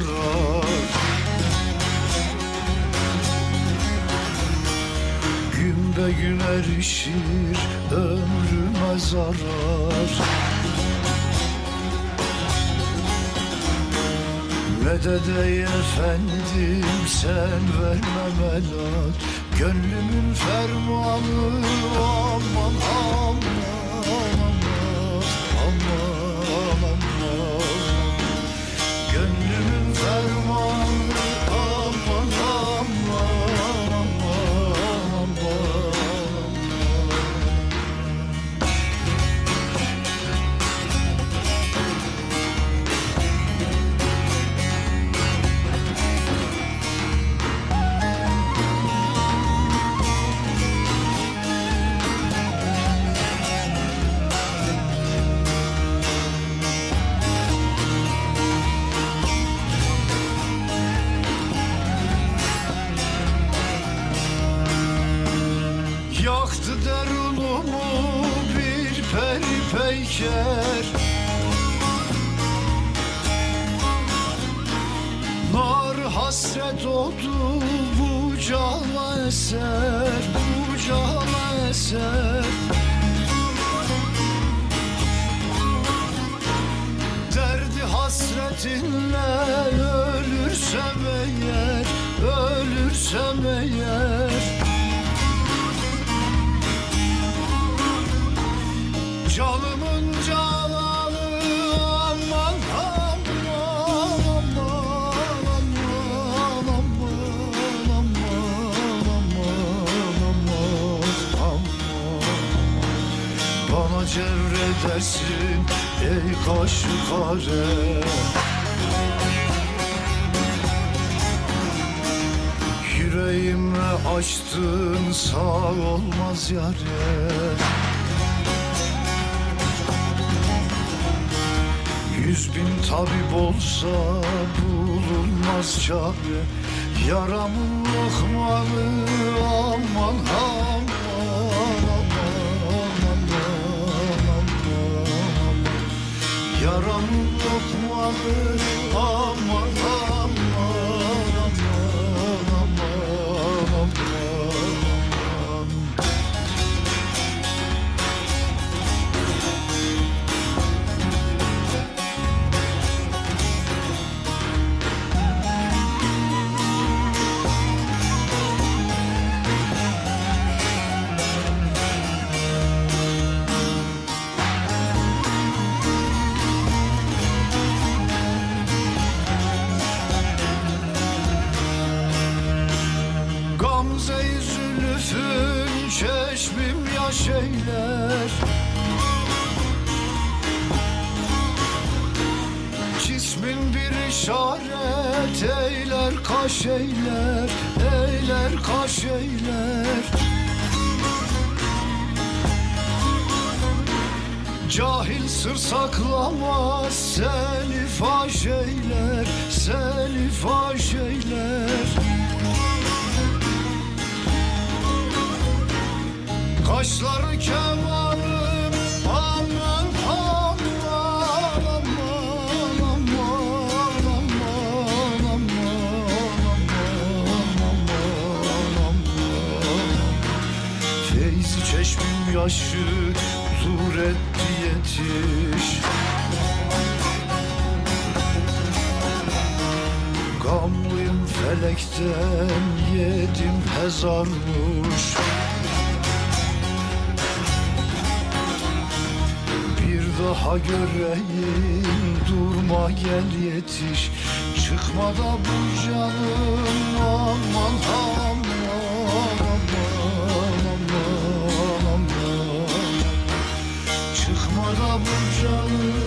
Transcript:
karar Gün be gün erişir ömrüme zarar. Medet ey efendim sen verme melat Gönlümün fermanı aman aman peyker. Nar hasret oldu bu cana eser Bu cana eser. Derdi hasretinle ölürsem eğer Ölürsem eğer cevredersin ey kaşı kare Yüreğime açtın sağ olmaz yare. Yüz bin tabip olsa bulunmaz çare. Yaramın lokmanı aman aman Karanlık muamır aman aman çeşmim yaş eyler Cismin bir işaret eyler kaş eyler Eyler kaş eyler. Cahil sır saklamaz seni faş eyler Seni faş Saçları kemanım aman aman aman aman aman aman aman aman aman. Feyzi çeşmim yaşı dur etti yetiş Gamlıyım felekten yedim hezarmış daha göreyim durma gel yetiş. Çıkma da bu canım aman aman aman aman aman Çıkma da bu canım